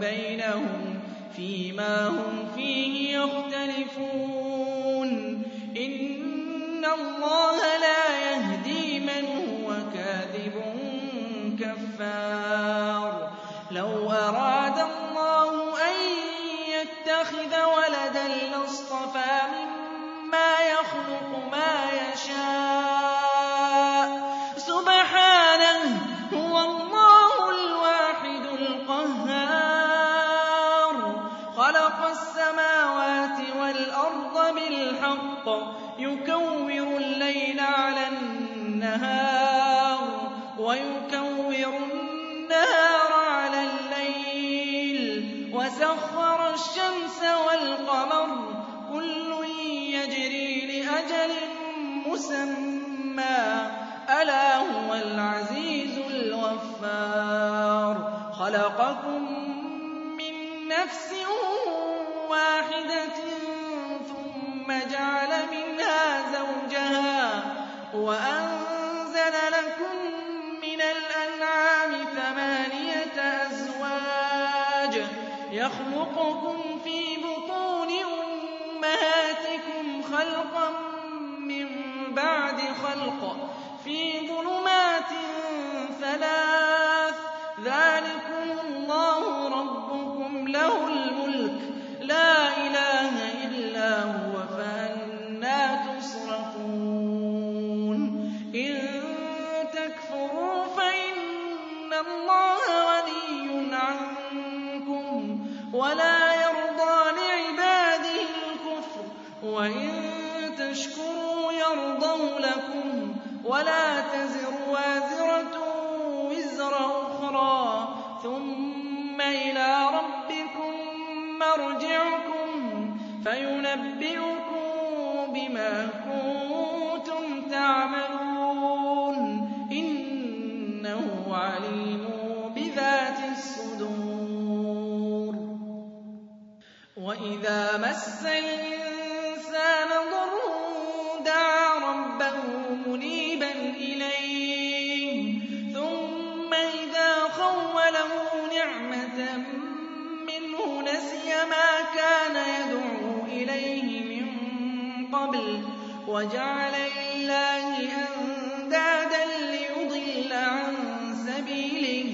بينهم فيما هم فيه يختلفون إن الله لا يهدي من هو كاذب كفار لو أراد يُكَوِّرُ النَّهَارَ عَلَى اللَّيْلِ وَسَخَّرَ الشَّمْسَ وَالْقَمَرَ كُلٌّ يَجْرِي لِأَجَلٍ مُّسَمًّى ۗ. أَلَا هُوَ الْعَزِيزُ الْغَفَّارُ. خَلَقَكُم مِّن نَّفْسٍ وَاحِدَةٍ ثُمَّ جَعَلَ مِنْهَا زَوْجَهَا وَأَنزَلَ يَخْلُقُكُمْ فِي بُطُونِ أُمَّهَاتِكُمْ خَلْقًا بِمَا كُنتُمْ تَعْمَلُونَ إِنَّهُ عَلِيمٌ بِذَاتِ الصُّدُورِ. وَإِذَا مَسَّ الْإِنسَانَ وَجَعَلَ لِلَّهِ أَندَادًا لِّيُضِلَّ عَن سَبِيلِهِ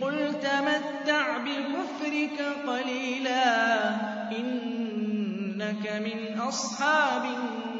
ۗ. قُلْ تَمَتَّعْ بِكُفْرِكَ قَلِيلًا ۖ إِنَّكَ مِنْ أَصْحَابِ النَّارِ.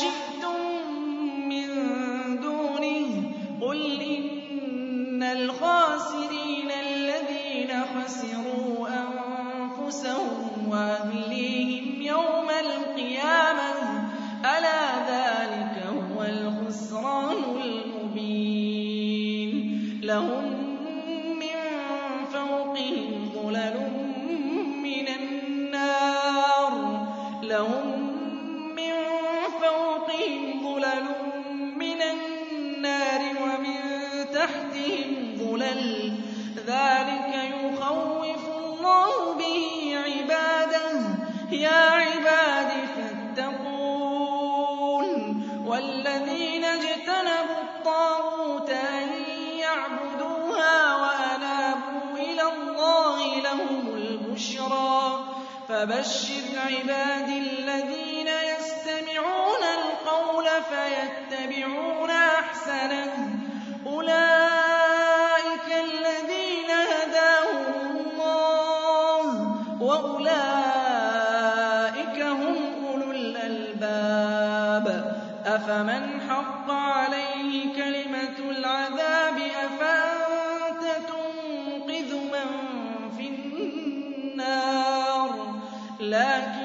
شئت فَبَشِّرْ عِبَادِي الَّذِينَ يَسْتَمِعُونَ الْقَوْلَ فَيَتَّبِعُونَ أَحْسَنَهُ ۚ. أُولَٰئِكَ الَّذِينَ هَدَاهُمُ اللَّهُ ۖ وَأُولَٰئِكَ هُمْ أُولُو الْأَلْبَابِ. لَٰكِنِ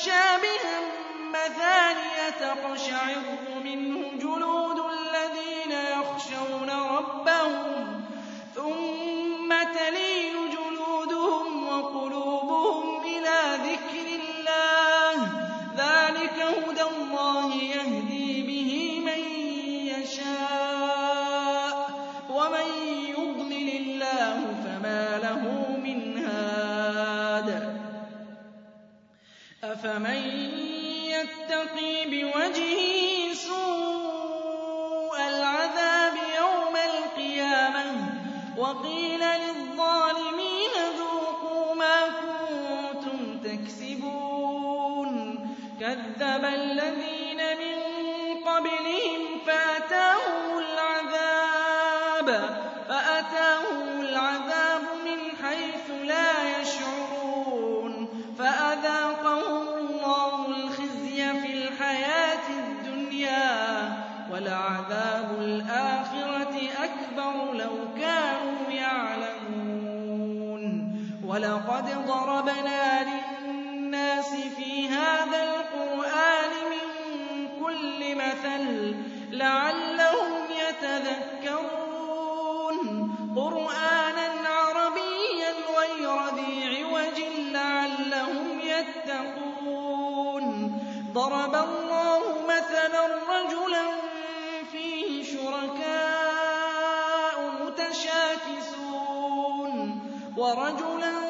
مُّتَشَابِهًا مَّثَانِيَ تَقْشَعِرُّ مِنْهُ جُلُودُ الَّذِينَ يَخْشَوْنَ رَبَّهُمْ ثُمَّ تَلِينُ جُلُودُهُمْ وَقُلُوبُهُمْ أَفَمَن يَتَّقِي بِوَجْهِهِ سُوءَ الْعَذَابِ يَوْمَ الْقِيَامَةِ ۚ وَقِيلَ لِلظَّالِمِينَ ذُوقُوا مَا كُنتُمْ تَكْسِبُونَ كَذَّبَ الَّذِينَ ضَرَبْنَا لِلنَّاسِ فِي هَٰذَا الْقُرْآنِ مِن كُلِّ مَثَلٍ لَّعَلَّهُمْ يَتَذَكَّرُونَ قُرْآنًا عَرَبِيًّا غَيْرَ ذِي عِوَجٍ لَّعَلَّهُمْ يَتَّقُونَ ضَرَبَ اللَّهُ مَثَلًا رَّجُلًا فِيهِ شُرَكَاءُ مُتَشَاكِسُونَ وَرَجُلًا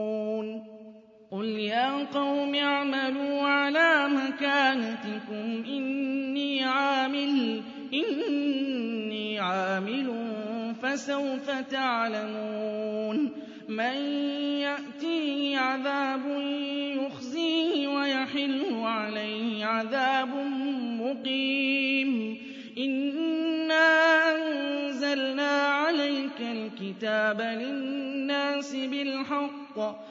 قُلْ يَا قَوْمِ اعْمَلُوا عَلَىٰ مَكَانَتِكُمْ إِنِّي عَامِلٌ إِنِّي عَامِلٌ فَسَوْفَ تَعْلَمُونَ مَن يَأْتِيهِ عَذَابٌ يُخْزِيهِ وَيَحِلُّ عَلَيْهِ عَذَابٌ مُّقِيمٌ إِنَّا أَنزَلْنَا عَلَيْكَ الْكِتَابَ لِلنَّاسِ بِالْحَقِّ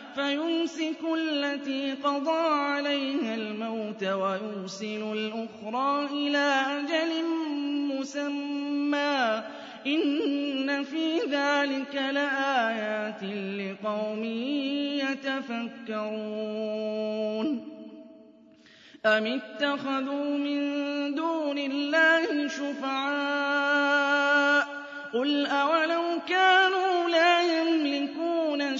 فَيُمْسِكُ الَّتِي قَضَىٰ عَلَيْهَا الْمَوْتَ وَيُرْسِلُ الْأُخْرَىٰ إِلَىٰ أَجَلٍ مُّسَمًّى ۚ. إِنَّ فِي ذَٰلِكَ لَآيَاتٍ لِّقَوْمٍ يَتَفَكَّرُونَ. أَمِ اتَّخَذُوا مِن دُونِ اللَّهِ شُفَعَاءَ ۚ؟ قُلْ أَوَلَوْ كَانُوا لَا يَمْلِكُونَ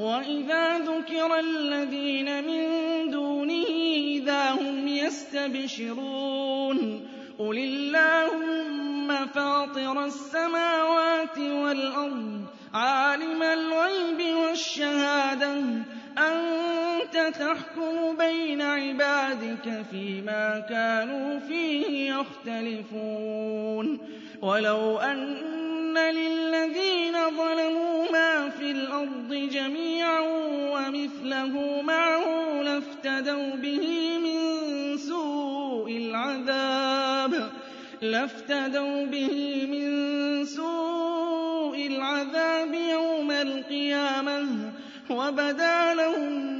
وَإِذَا ذُكِرَ الَّذِينَ مِن دُونِهِ إِذَا هُمْ يَسْتَبْشِرُونَ قُلِ اللَّهُمَّ فَاطِرَ السَّمَاوَاتِ وَالْأَرْضِ عَالِمَ الْغَيْبِ وَالشَّهَادَةِ أَنتَ تَحْكُمُ بَيْنَ عِبَادِكَ فِيمَا كَانُوا فِيهِ يَخْتَلِفُونَ. وَلَوْ أَنَّ لِلَّذِينَ ظَلَمُوا مَا فِي الْأَرْضِ جَمِيعًا وَمِثْلَهُ مَعَهُ لَافْتَدَوْا بِهِ مِن سُوءِ الْعَذَابِ لَافْتَدَوْا بِهِ مِن سُوءِ الْعَذَابِ يَوْمَ الْقِيَامَةِ وَبَدَا لَهُم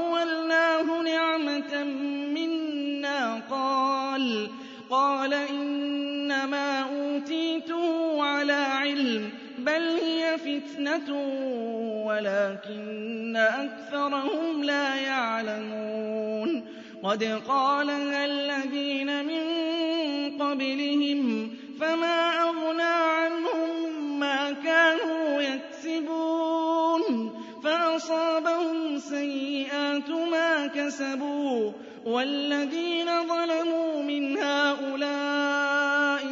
فِتْنَةٌ وَلَٰكِنَّ أَكْثَرَهُمْ لَا يَعْلَمُونَ. قَدْ قَالَهَا الَّذِينَ مِن قَبْلِهِمْ فَمَا أَغْنَىٰ عَنْهُم مَّا كَانُوا يَكْسِبُونَ. فَأَصَابَهُمْ سَيِّئَاتُ مَا كَسَبُوا. وَالَّذِينَ ظَلَمُوا مِنْ هَٰؤُلَاءِ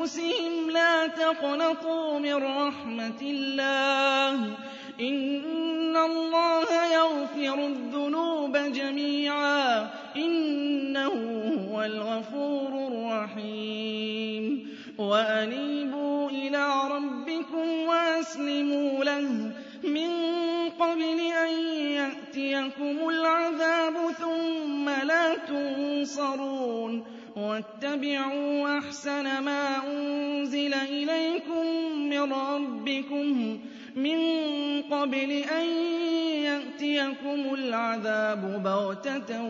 أَنفُسِهِمْ لَا تَقْنَطُوا مِن رَّحْمَةِ اللَّهِ ۚ إِنَّ اللَّهَ يَغْفِرُ الذُّنُوبَ جَمِيعًا ۚ إِنَّهُ هُوَ الْغَفُورُ الرَّحِيمُ وَأَنِيبُوا إِلَىٰ رَبِّكُمْ وَأَسْلِمُوا لَهُ مِن قَبْلِ أَن يَأْتِيَكُمُ الْعَذَابُ ثُمَّ لَا تُنصَرُونَ وَاتَّبِعُوا أَحْسَنَ مَا أُنزِلَ إِلَيْكُم مِّن رَّبِّكُم مِّن قَبْلِ أَن يَأْتِيَكُمُ الْعَذَابُ بَغْتَةً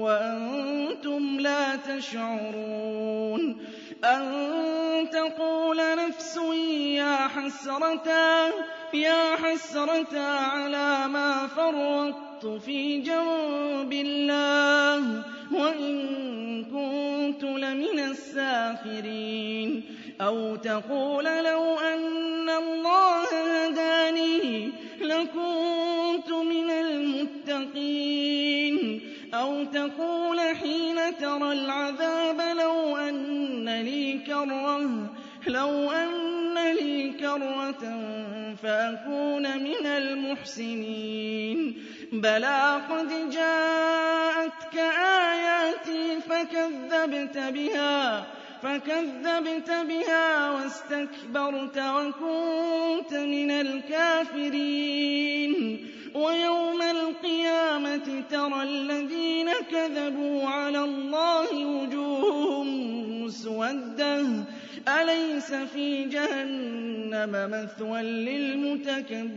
وَأَنتُمْ لَا تَشْعُرُونَ أَن تَقُولَ نَفْسٌ يَا حَسْرَتَا عَلَىٰ مَا فَرَّطتُ فِي جَنبِ اللَّهِ وَإِن كُنتُ لَمِنَ السَّاخِرِينَ أَوْ تَقُولَ لَوْ أَنَّ اللَّهَ هَدَانِي لَكُنتُ مِنَ الْمُتَّقِينَ. أَوْ تَقُولَ حِينَ تَرَى الْعَذَابَ لَوْ أَنَّ لِي كَرَّةً فَأَكُونَ مِنَ الْمُحْسِنِينَ. بَلَىٰ قَدْ جَاءَتْكَ آيَاتِي فَكَذَّبْتَ بِهَا وَاسْتَكْبَرْتَ وَكُنتَ مِنَ الْكَافِرِينَ وَيَوْمَ الْقِيَامَةِ تَرَى الَّذِينَ كَذَبُوا عَلَى اللَّهِ وُجُوهُهُم مُّسْوَدَّةٌ ۚ أَلَيْسَ فِي جَهَنَّمَ مَثْوًى لِّلْمُتَكَبِّرِينَ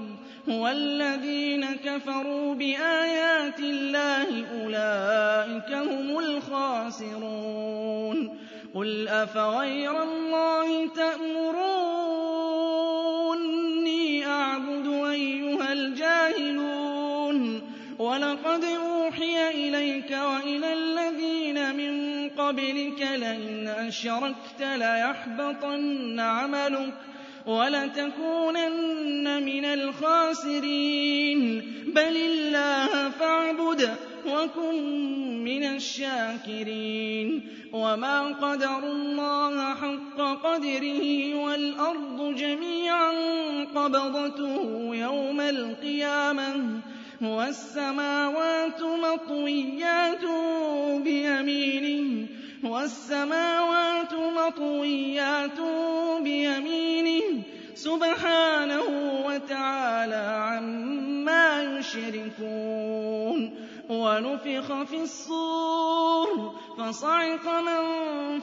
ۗ وَالَّذِينَ كَفَرُوا بِآيَاتِ اللَّهِ أُولَٰئِكَ هُمُ الْخَاسِرُونَ. قُلْ أَفَغَيْرَ اللَّهِ تَأْمُرُونِّي أَعْبُدُ أَيُّهَا الْجَاهِلُونَ. وَلَقَدْ أُوحِيَ إِلَيْكَ وَإِلَى الَّذِينَ مِن قَبْلِكَ لَئِنْ أَشْرَكْتَ لَيَحْبَطَنَّ عَمَلُكَ. وَلَتَكُونَنَّ مِنَ الْخَاسِرِينَ. بَلِ اللَّهَ فَاعْبُدْ وَكُن مِّنَ الشَّاكِرِينَ. وَمَا قَدَرُوا اللَّهَ حَقَّ قَدْرِهِ وَالْأَرْضُ جَمِيعًا قَبْضَتُهُ يَوْمَ الْقِيَامَةِ. وَالسَّمَاوَاتُ مَطْوِيَّاتٌ بِيَمِينِهِ وَالسَّمَاوَاتُ مَطْوِيَّاتٌ بِيَمِينِهِ سُبْحَانَهُ وَتَعَالَىٰ عَمَّا يُشْرِكُونَ وَنُفِخَ فِي الصُّورِ فَصَعِقَ مَن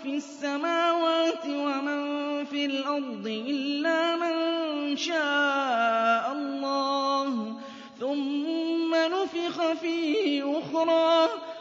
فِي السَّمَاوَاتِ وَمَن فِي الْأَرْضِ إِلَّا مَن شَاءَ اللَّهُ ثُمَّ نُفِخَ فِيهِ أُخْرَىٰ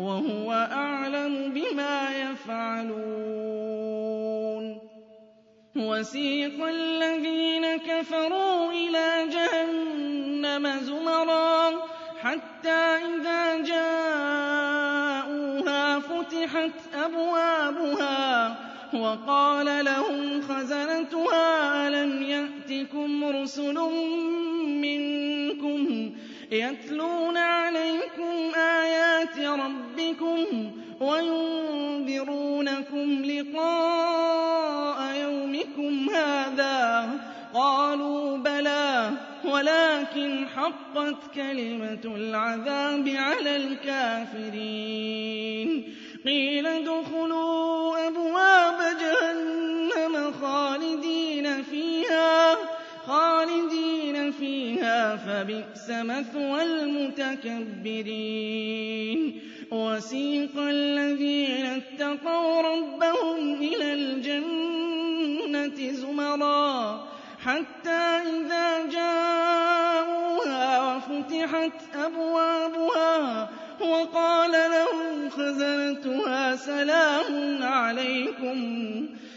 وَهُوَ أَعْلَمُ بِمَا يَفْعَلُونَ. وَسِيقَ الَّذِينَ كَفَرُوا إِلَىٰ جَهَنَّمَ زُمَرًا حَتَّىٰ إِذَا جَاءُوهَا فُتِحَتْ أَبْوَابُهَا وَقَالَ لَهُمْ خَزَنَتُهَا أَلَمْ يَأْتِكُمْ رُسُلٌ مِّنكُمْ يَتْلُونَ عَلَيْكُمْ آيَاتِ رَبِّكُمْ وَيُنذِرُونَكُمْ لِقَاءَ يَوْمِكُمْ هَٰذَا ۚ. قَالُوا بَلَىٰ وَلَٰكِنْ حَقَّتْ كَلِمَةُ الْعَذَابِ عَلَى الْكَافِرِينَ. قِيلَ ادْخُلُوا أَبْوَابَ جَهَنَّمَ خَالِدِينَ فِيهَا فَبِئْسَ مَثْوَى الْمُتَكَبِّرِينَ. وَسِيقَ الَّذِينَ اتَّقَوْا رَبَّهُمْ إِلَى الْجَنَّةِ زُمَرًا حَتَّىٰ إِذَا جَاءُوهَا وَفُتِحَتْ أَبْوَابُهَا وَقَالَ لَهُمْ خَزَنَتُهَا سَلَامٌ عَلَيْكُمْ